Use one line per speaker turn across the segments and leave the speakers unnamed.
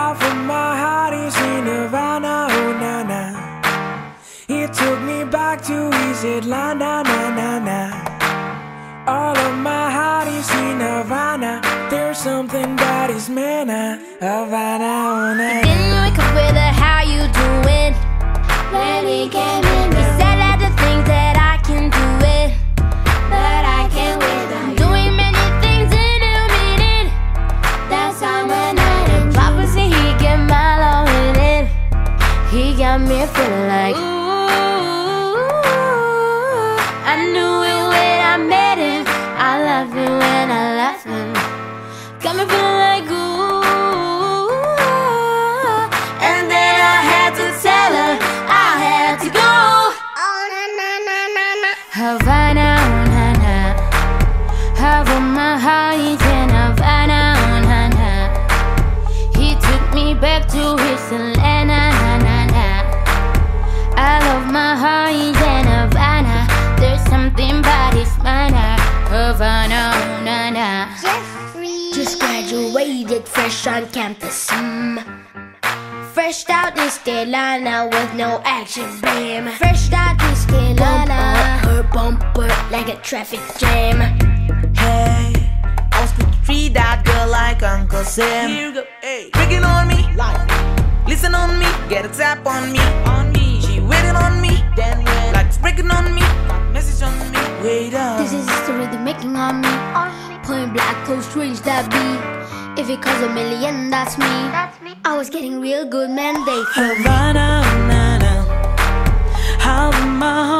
half of my heart is in Havana, oh na na.
It took me back
to East Atlanta, na
na na. All
of
my heart is in Havana. There's something that is mana, uh, Havana, oh na na. Feeling like ooh. I knew it when I met him. I love it when I left him. Got me feeling like ooh. And then I had to tell her I had to go.
Oh na na na na na.
Havana, oh na na. Have my heart Havana, oh na na.
Jeffrey.
Just graduated fresh on campus. Mm. Fresh out this Carolina with no action, bam. Fresh out this Carolina. Her bumper like a traffic jam.
Hey, I was quick to treat that girl like Uncle Sam.
Here you go, hey.
Breaking on me,
Like,
listen on me, get a tap on me, on me. She waiting on me, then when like it's breaking on me,
is history they're making on me. Point black, close strange that be. If it costs a million, that's me.
That's me.
I was getting real good mandate.
Havana, oh, na na. How my heart is in Havana.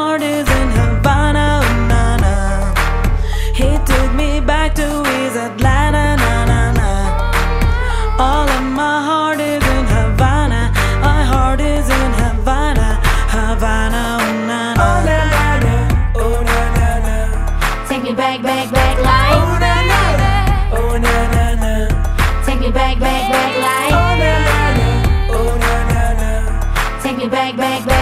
bang, bang.